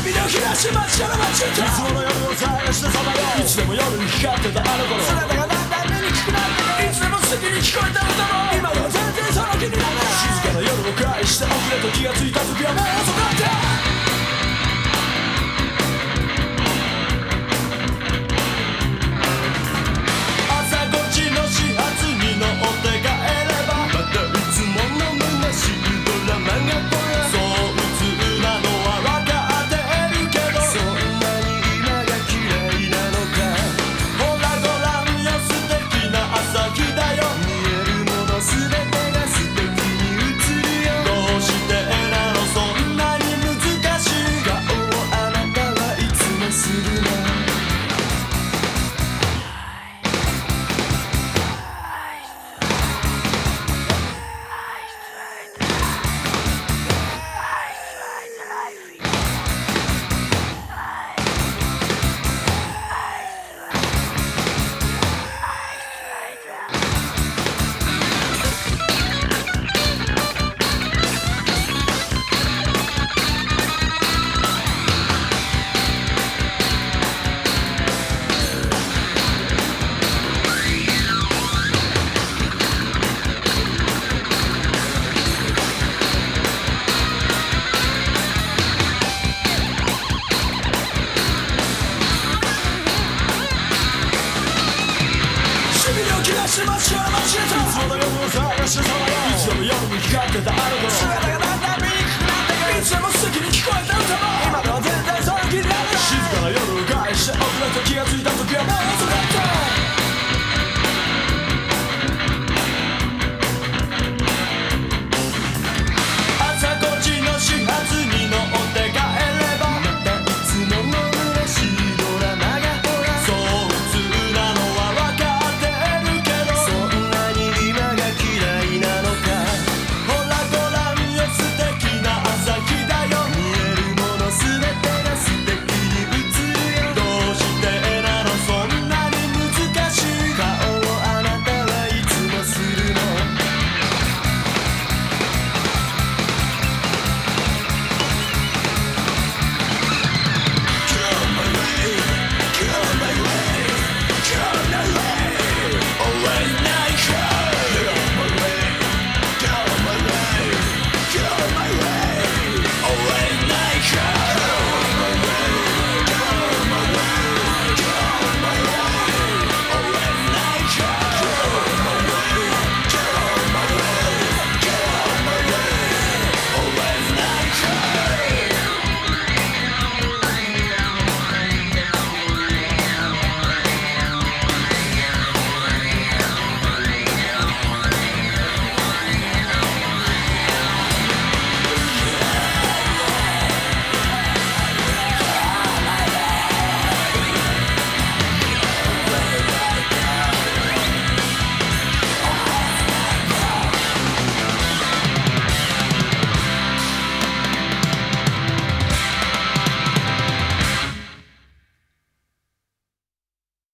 身の切らし真っといつもの夜を探してさまよいつでも夜に光ってたあの頃姿がだんだん目にくくなっていつでも好きに聞こえた歌も今では全然その気にならない静かな夜を返して遅れと気がついた時はもう遅くびれを切らして街は街へといつもの夜を探してさまよいつでも夜に光ってたあの頃